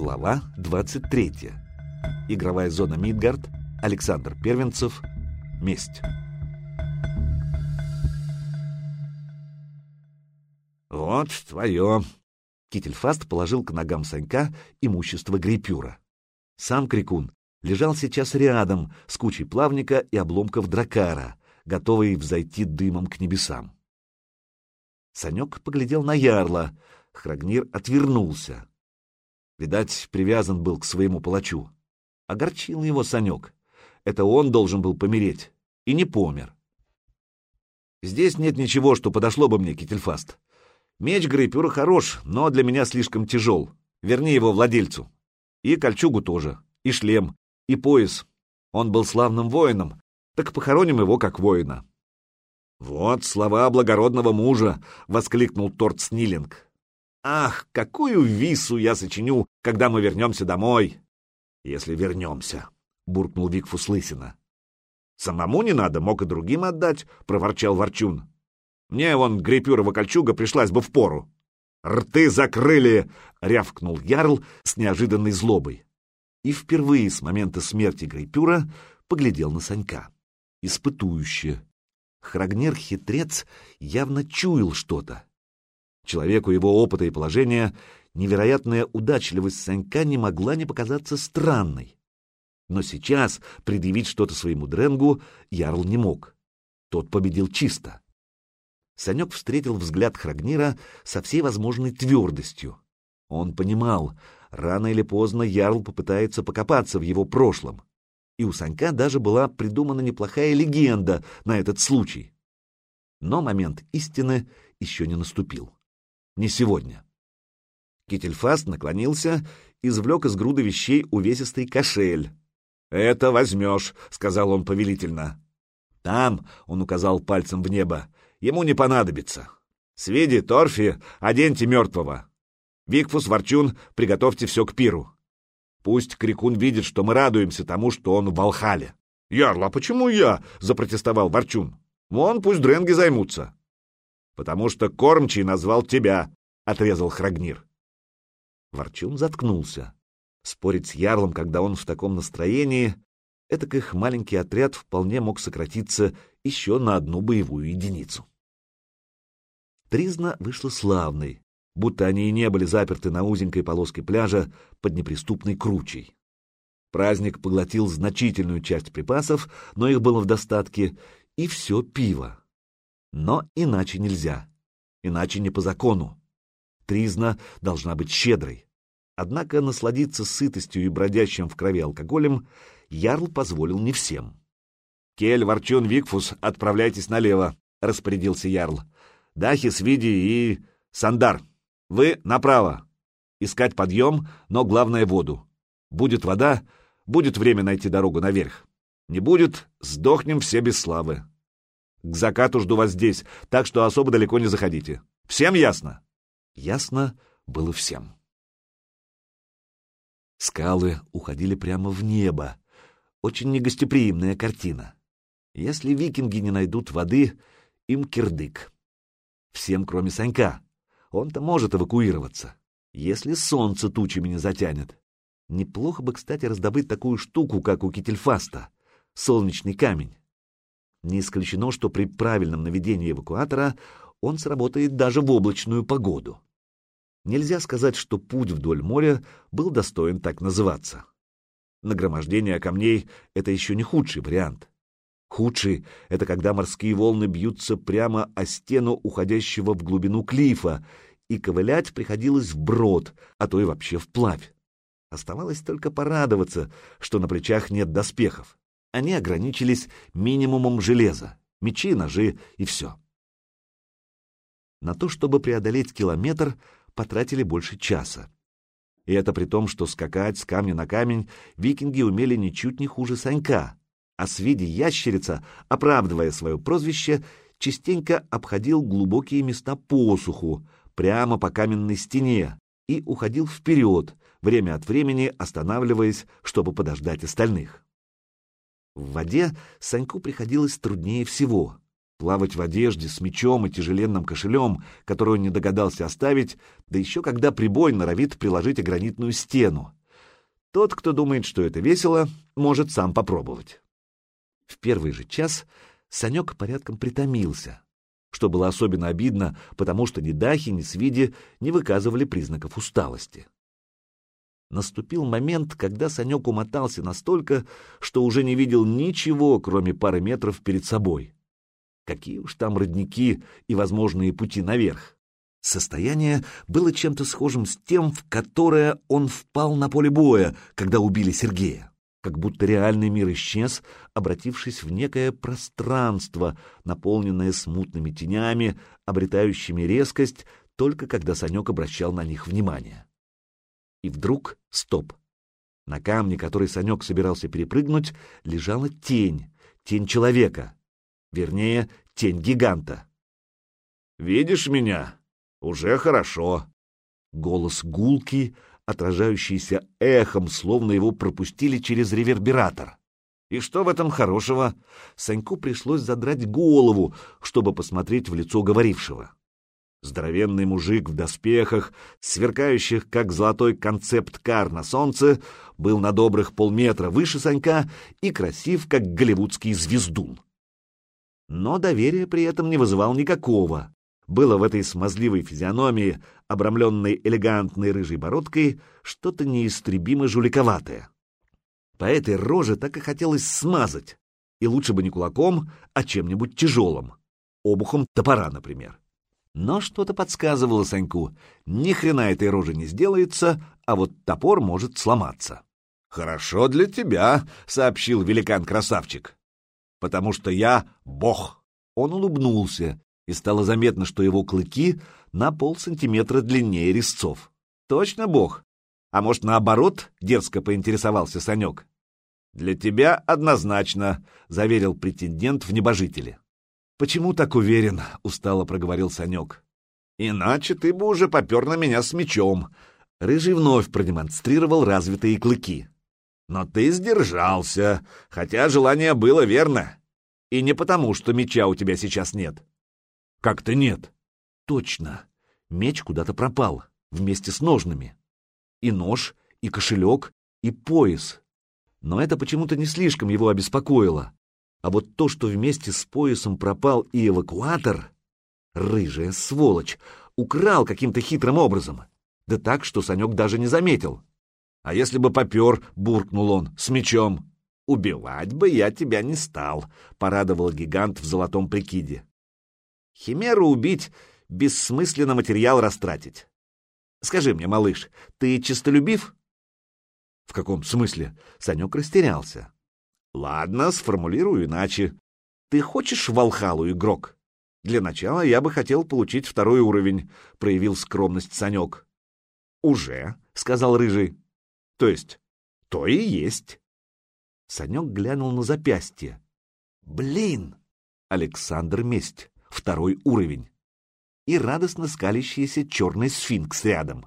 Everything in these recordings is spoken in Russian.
Глава 23. Игровая зона Мидгард. Александр Первенцев. Месть. «Вот твое!» Кительфаст положил к ногам Санька имущество Грейпюра. Сам Крикун лежал сейчас рядом с кучей плавника и обломков дракара, готовый взойти дымом к небесам. Санек поглядел на ярла. Храгнир отвернулся. Видать, привязан был к своему палачу. Огорчил его Санек. Это он должен был помереть. И не помер. Здесь нет ничего, что подошло бы мне, Кительфаст. Меч Грейпюра хорош, но для меня слишком тяжел. Верни его владельцу. И кольчугу тоже, и шлем, и пояс. Он был славным воином, так похороним его как воина. «Вот слова благородного мужа!» — воскликнул Торт Снилинг. Ах, какую вису я сочиню, когда мы вернемся домой! Если вернемся, — буркнул Викфус Лысина. Самому не надо, мог и другим отдать, — проворчал Ворчун. Мне вон грепюрова кольчуга пришлась бы в пору. «Рты закрыли!» — рявкнул Ярл с неожиданной злобой. И впервые с момента смерти Грейпюра поглядел на Санька. Испытующе. Храгнер-хитрец явно чуял что-то. Человеку его опыта и положения невероятная удачливость Санька не могла не показаться странной. Но сейчас предъявить что-то своему Дренгу Ярл не мог. Тот победил чисто. Санек встретил взгляд Храгнира со всей возможной твердостью. Он понимал, рано или поздно Ярл попытается покопаться в его прошлом. И у Санька даже была придумана неплохая легенда на этот случай. Но момент истины еще не наступил. Не сегодня. Кительфаст наклонился, извлек из груды вещей увесистый кошель. «Это возьмешь», — сказал он повелительно. «Там», — он указал пальцем в небо, — «ему не понадобится. Сведи, Торфи, оденьте мертвого. Викфус, Ворчун, приготовьте все к пиру. Пусть Крикун видит, что мы радуемся тому, что он в Волхале». «Ярла, а почему я?» — запротестовал Ворчун. «Вон пусть дренги займутся» потому что кормчий назвал тебя, — отрезал Храгнир. Ворчун заткнулся. Спорить с Ярлом, когда он в таком настроении, этак их маленький отряд вполне мог сократиться еще на одну боевую единицу. Тризна вышла славной, будто они и не были заперты на узенькой полоске пляжа под неприступной кручей. Праздник поглотил значительную часть припасов, но их было в достатке, и все пиво. Но иначе нельзя. Иначе не по закону. Тризна должна быть щедрой. Однако насладиться сытостью и бродящим в крови алкоголем Ярл позволил не всем. «Кель, Ворчун, Викфус, отправляйтесь налево», — распорядился Ярл. «Дахис, Види и... Сандар, вы направо. Искать подъем, но главное — воду. Будет вода, будет время найти дорогу наверх. Не будет — сдохнем все без славы. К закату жду вас здесь, так что особо далеко не заходите. Всем ясно?» Ясно было всем. Скалы уходили прямо в небо. Очень негостеприимная картина. Если викинги не найдут воды, им кирдык. Всем, кроме Санька. Он-то может эвакуироваться, если солнце тучами не затянет. Неплохо бы, кстати, раздобыть такую штуку, как у Кительфаста — солнечный камень. Не исключено, что при правильном наведении эвакуатора он сработает даже в облачную погоду. Нельзя сказать, что путь вдоль моря был достоин так называться. Нагромождение камней — это еще не худший вариант. Худший — это когда морские волны бьются прямо о стену уходящего в глубину клифа, и ковылять приходилось вброд, а то и вообще вплавь. Оставалось только порадоваться, что на плечах нет доспехов они ограничились минимумом железа, мечи, ножи и все. На то, чтобы преодолеть километр, потратили больше часа. И это при том, что скакать с камня на камень викинги умели ничуть не хуже Санька, а с ящерица, оправдывая свое прозвище, частенько обходил глубокие места посуху, прямо по каменной стене, и уходил вперед, время от времени останавливаясь, чтобы подождать остальных. В воде Саньку приходилось труднее всего. Плавать в одежде с мечом и тяжеленным кошелем, который он не догадался оставить, да еще когда прибой норовит приложить о гранитную стену. Тот, кто думает, что это весело, может сам попробовать. В первый же час Санек порядком притомился, что было особенно обидно, потому что ни Дахи, ни Свиди не выказывали признаков усталости. Наступил момент, когда Санек умотался настолько, что уже не видел ничего, кроме пары метров перед собой. Какие уж там родники и возможные пути наверх. Состояние было чем-то схожим с тем, в которое он впал на поле боя, когда убили Сергея. Как будто реальный мир исчез, обратившись в некое пространство, наполненное смутными тенями, обретающими резкость, только когда Санек обращал на них внимание. И вдруг стоп. На камне, который Санек собирался перепрыгнуть, лежала тень, тень человека. Вернее, тень гиганта. «Видишь меня? Уже хорошо». Голос гулкий, отражающийся эхом, словно его пропустили через ревербератор. И что в этом хорошего? Саньку пришлось задрать голову, чтобы посмотреть в лицо говорившего. Здоровенный мужик в доспехах, сверкающих, как золотой концепт-кар на солнце, был на добрых полметра выше Санька и красив, как голливудский звездун но доверия при этом не вызывал никакого. Было в этой смазливой физиономии, обрамленной элегантной рыжей бородкой, что-то неистребимо жуликоватое. По этой роже так и хотелось смазать, и лучше бы не кулаком, а чем-нибудь тяжелым, обухом топора, например. Но что-то подсказывало Саньку, ни хрена этой рожи не сделается, а вот топор может сломаться. «Хорошо для тебя», — сообщил великан-красавчик потому что я бог. Он улыбнулся, и стало заметно, что его клыки на полсантиметра длиннее резцов. Точно бог? А может, наоборот, дерзко поинтересовался Санек. Для тебя однозначно, заверил претендент в небожителе. Почему так уверен? устало проговорил Санек. Иначе ты бы уже попер на меня с мечом. Рыжий вновь продемонстрировал развитые клыки. Но ты сдержался, хотя желание было верно. И не потому, что меча у тебя сейчас нет. Как-то нет. Точно. Меч куда-то пропал, вместе с ножными. И нож, и кошелек, и пояс. Но это почему-то не слишком его обеспокоило. А вот то, что вместе с поясом пропал и эвакуатор, рыжая сволочь, украл каким-то хитрым образом. Да так, что Санек даже не заметил. А если бы попер, буркнул он, с мечом. Убивать бы я тебя не стал, порадовал гигант в золотом прикиде. Химеру убить — бессмысленно материал растратить. Скажи мне, малыш, ты чистолюбив? В каком смысле? Санек растерялся. Ладно, сформулирую иначе. Ты хочешь Валхалу, игрок? Для начала я бы хотел получить второй уровень, проявил скромность Санек. Уже, сказал Рыжий. То есть, то и есть. Санек глянул на запястье. Блин! Александр Месть, второй уровень. И радостно скалящийся черный сфинкс рядом.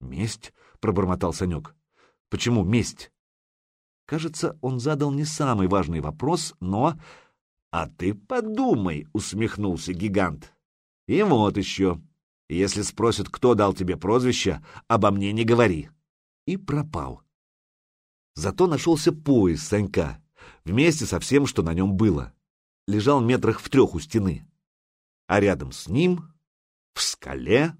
«Месть?» — пробормотал Санек. «Почему месть?» Кажется, он задал не самый важный вопрос, но... «А ты подумай!» — усмехнулся гигант. «И вот еще. Если спросят, кто дал тебе прозвище, обо мне не говори и пропал. Зато нашелся пояс Санька, вместе со всем, что на нем было. Лежал метрах в трех у стены. А рядом с ним, в скале,